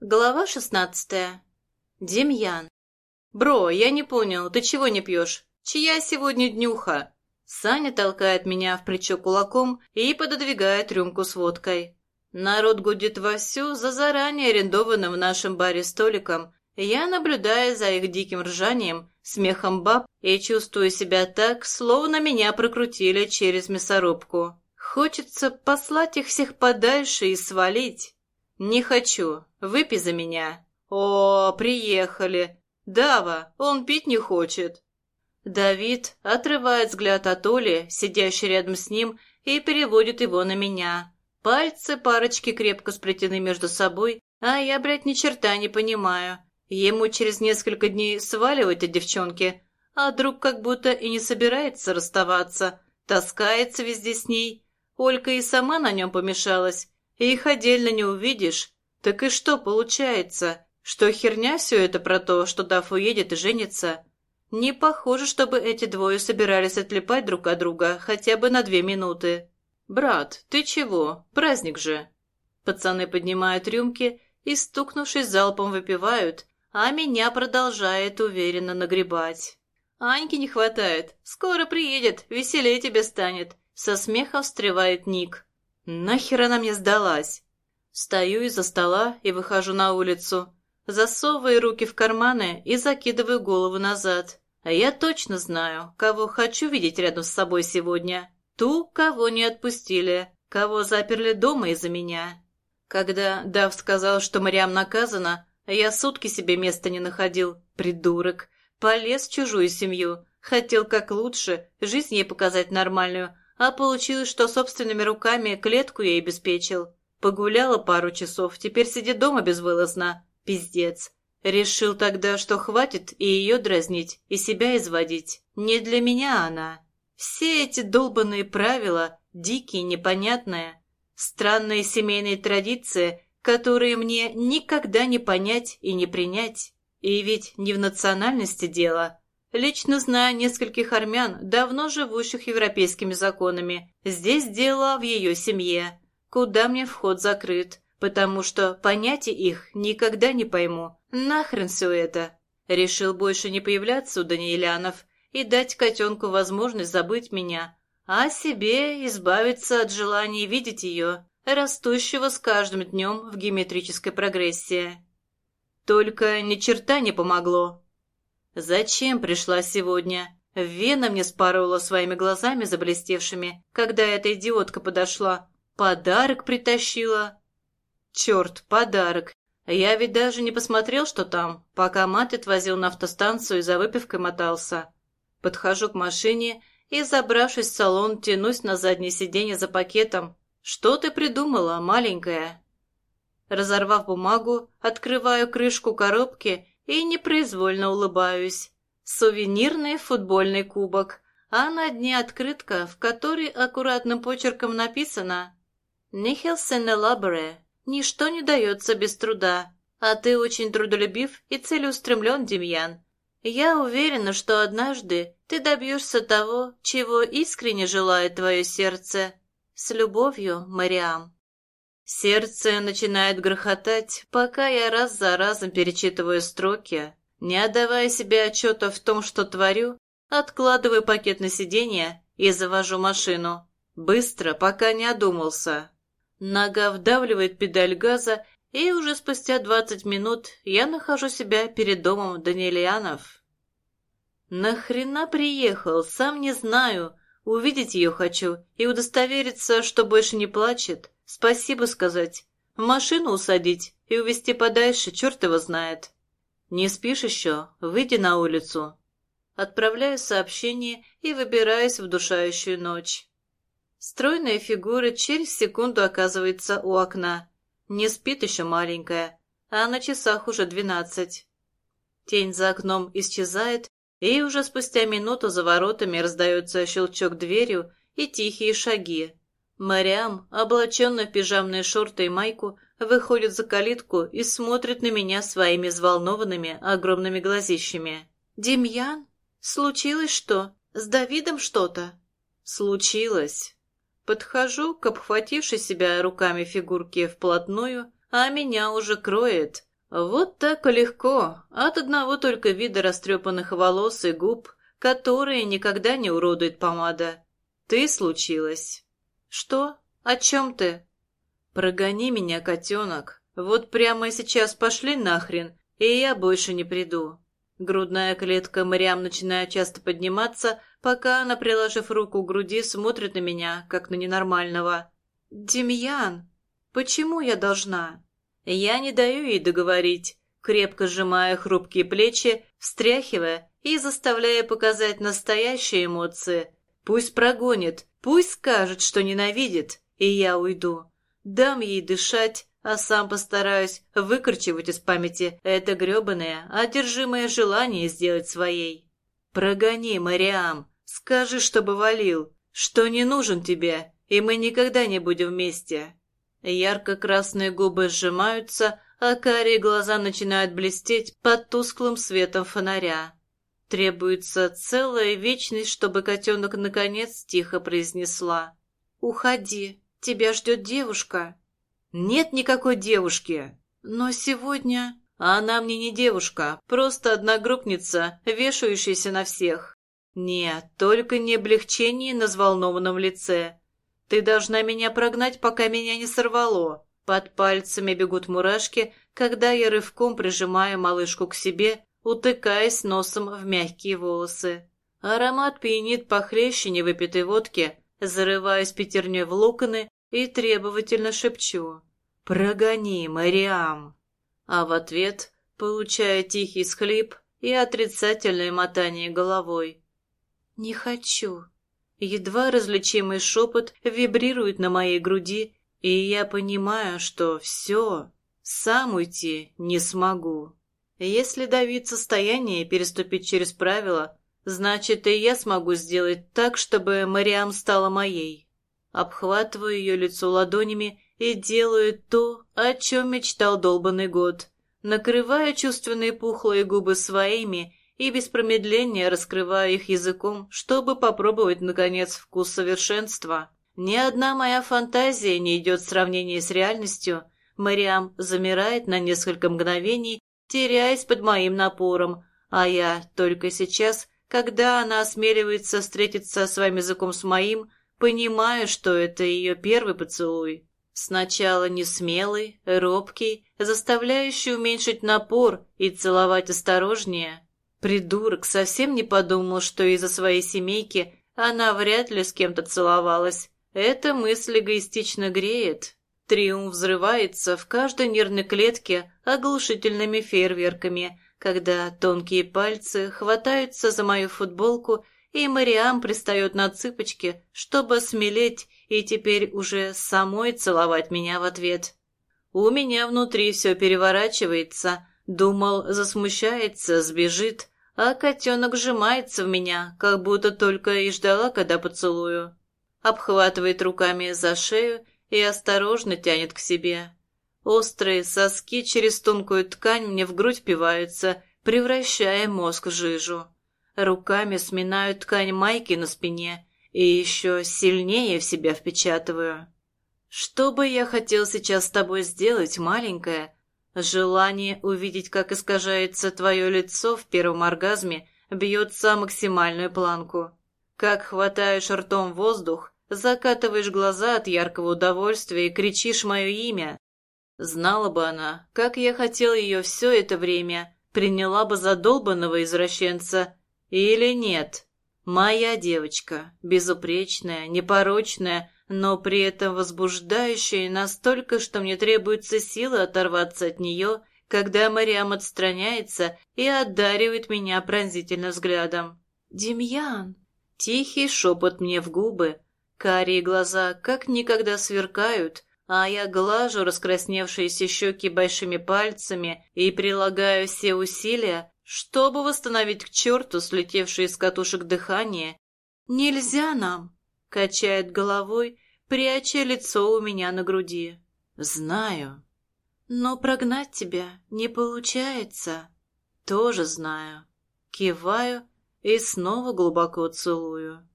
Глава шестнадцатая. Демьян. «Бро, я не понял, ты чего не пьешь? Чья сегодня днюха?» Саня толкает меня в плечо кулаком и пододвигает рюмку с водкой. Народ гудит вовсю за заранее арендованным в нашем баре столиком. Я наблюдаю за их диким ржанием, смехом баб и чувствую себя так, словно меня прокрутили через мясорубку. Хочется послать их всех подальше и свалить. «Не хочу. Выпей за меня». «О, приехали. Дава, он пить не хочет». Давид отрывает взгляд от Оли, сидящей рядом с ним, и переводит его на меня. Пальцы парочки крепко сплетены между собой, а я, блядь, ни черта не понимаю. Ему через несколько дней сваливать от девчонки, а друг как будто и не собирается расставаться, таскается везде с ней. Олька и сама на нем помешалась, их отдельно не увидишь. Так и что получается? Что херня все это про то, что Даф уедет и женится? Не похоже, чтобы эти двое собирались отлипать друг от друга хотя бы на две минуты. «Брат, ты чего? Праздник же!» Пацаны поднимают рюмки и, стукнувшись залпом, выпивают, а меня продолжает уверенно нагребать. «Аньки не хватает. Скоро приедет, веселее тебе станет», — со смехом встревает Ник. Нахер она мне сдалась? Стою из-за стола и выхожу на улицу. Засовываю руки в карманы и закидываю голову назад. А я точно знаю, кого хочу видеть рядом с собой сегодня. Ту, кого не отпустили, кого заперли дома из-за меня. Когда Дав сказал, что Мариам наказана, я сутки себе места не находил. Придурок. Полез в чужую семью. Хотел как лучше, жизнь ей показать нормальную, а получилось, что собственными руками клетку я обеспечил. Погуляла пару часов, теперь сидит дома безвылазно. Пиздец. Решил тогда, что хватит и ее дразнить, и себя изводить. Не для меня она. Все эти долбанные правила, дикие, непонятные, странные семейные традиции, которые мне никогда не понять и не принять. И ведь не в национальности дело, Лично знаю нескольких армян, давно живущих европейскими законами. Здесь дело в ее семье, куда мне вход закрыт, потому что понятия их никогда не пойму. Нахрен все это. Решил больше не появляться у Даниэлянов и дать котенку возможность забыть меня, а себе избавиться от желания видеть ее, растущего с каждым днем в геометрической прогрессии. Только ни черта не помогло. Зачем пришла сегодня? Вена мне спорола своими глазами заблестевшими, когда эта идиотка подошла. Подарок притащила. Черт, подарок. Я ведь даже не посмотрел, что там, пока мать отвозил на автостанцию и за выпивкой мотался. Подхожу к машине и, забравшись в салон, тянусь на заднее сиденье за пакетом. Что ты придумала, маленькая? Разорвав бумагу, открываю крышку коробки и непроизвольно улыбаюсь. Сувенирный футбольный кубок, а на дне открытка, в которой аккуратным почерком написано «Nihil sine labore» – «Ничто не дается без труда». А ты очень трудолюбив и целеустремлен, Демьян. Я уверена, что однажды ты добьешься того, чего искренне желает твое сердце. С любовью, Мариам. Сердце начинает грохотать, пока я раз за разом перечитываю строки, не отдавая себе отчета в том, что творю, откладываю пакет на сиденье и завожу машину. Быстро, пока не одумался. Нога вдавливает педаль газа, и уже спустя двадцать минут я нахожу себя перед домом Данилианов. Нахрена приехал, сам не знаю. Увидеть ее хочу и удостовериться, что больше не плачет. Спасибо сказать. В машину усадить и увезти подальше, черт его знает. Не спишь еще? Выйди на улицу. Отправляю сообщение и выбираюсь в душающую ночь. Стройная фигура через секунду оказывается у окна. Не спит еще маленькая, а на часах уже двенадцать. Тень за окном исчезает, и уже спустя минуту за воротами раздается щелчок дверью и тихие шаги. Мариам, облаченная в пижамные шорты и майку, выходит за калитку и смотрит на меня своими взволнованными огромными глазищами. «Демьян? Случилось что? С Давидом что-то?» «Случилось». Подхожу к обхватившей себя руками фигурке вплотную, а меня уже кроет. Вот так легко, от одного только вида растрепанных волос и губ, которые никогда не уродует помада. Ты случилась. Что? О чем ты? Прогони меня, котенок. Вот прямо сейчас пошли нахрен, и я больше не приду. Грудная клетка Мариам начинает часто подниматься, пока она, приложив руку к груди, смотрит на меня, как на ненормального. «Демьян, почему я должна?» Я не даю ей договорить, крепко сжимая хрупкие плечи, встряхивая и заставляя показать настоящие эмоции. Пусть прогонит, пусть скажет, что ненавидит, и я уйду. Дам ей дышать, а сам постараюсь выкорчевать из памяти это гребаное, одержимое желание сделать своей. Прогони, Мариам, скажи, чтобы валил, что не нужен тебе, и мы никогда не будем вместе. Ярко-красные губы сжимаются, а карие глаза начинают блестеть под тусклым светом фонаря. Требуется целая вечность, чтобы котенок наконец тихо произнесла. «Уходи, тебя ждет девушка». «Нет никакой девушки». «Но сегодня...» «Она мне не девушка, просто одногруппница, вешающаяся на всех». «Нет, только не облегчение на взволнованном лице. Ты должна меня прогнать, пока меня не сорвало. Под пальцами бегут мурашки, когда я рывком прижимаю малышку к себе, утыкаясь носом в мягкие волосы. Аромат пьянит похлеще невыпитой водки, зарываясь пятерней в локоны и требовательно шепчу «Прогони, Мариам!» А в ответ получая тихий схлип и отрицательное мотание головой. «Не хочу!» Едва различимый шепот вибрирует на моей груди, и я понимаю, что все, сам уйти не смогу. Если давить состояние и переступить через правила, значит, и я смогу сделать так, чтобы Мариам стала моей. Обхватываю ее лицо ладонями и делаю то, о чем мечтал долбанный год. Накрываю чувственные пухлые губы своими и без промедления раскрываю их языком, чтобы попробовать, наконец, вкус совершенства. Ни одна моя фантазия не идет в сравнении с реальностью. Мариам замирает на несколько мгновений, теряясь под моим напором, а я только сейчас, когда она осмеливается встретиться своим языком с моим, понимаю, что это ее первый поцелуй. Сначала несмелый, робкий, заставляющий уменьшить напор и целовать осторожнее, Придурок совсем не подумал, что из-за своей семейки она вряд ли с кем-то целовалась. Эта мысль эгоистично греет. Триумф взрывается в каждой нервной клетке оглушительными фейерверками, когда тонкие пальцы хватаются за мою футболку, и Мариам пристает на цыпочки, чтобы смелеть и теперь уже самой целовать меня в ответ. У меня внутри все переворачивается, Думал, засмущается, сбежит, а котенок сжимается в меня, как будто только и ждала, когда поцелую. Обхватывает руками за шею и осторожно тянет к себе. Острые соски через тонкую ткань мне в грудь впиваются, превращая мозг в жижу. Руками сминаю ткань майки на спине и еще сильнее в себя впечатываю. Что бы я хотел сейчас с тобой сделать, маленькая, Желание увидеть, как искажается твое лицо в первом оргазме, бьется максимальную планку. Как хватаешь ртом воздух, закатываешь глаза от яркого удовольствия и кричишь мое имя. Знала бы она, как я хотел ее все это время, приняла бы за долбанного извращенца. Или нет. Моя девочка, безупречная, непорочная, но при этом возбуждающей настолько, что мне требуется сила оторваться от нее, когда Мариам отстраняется и одаривает меня пронзительным взглядом. «Демьян!» Тихий шепот мне в губы. Карие глаза как никогда сверкают, а я глажу раскрасневшиеся щеки большими пальцами и прилагаю все усилия, чтобы восстановить к черту слетевшее из катушек дыхание. «Нельзя нам!» Качает головой, пряча лицо у меня на груди. Знаю. Но прогнать тебя не получается. Тоже знаю. Киваю и снова глубоко целую.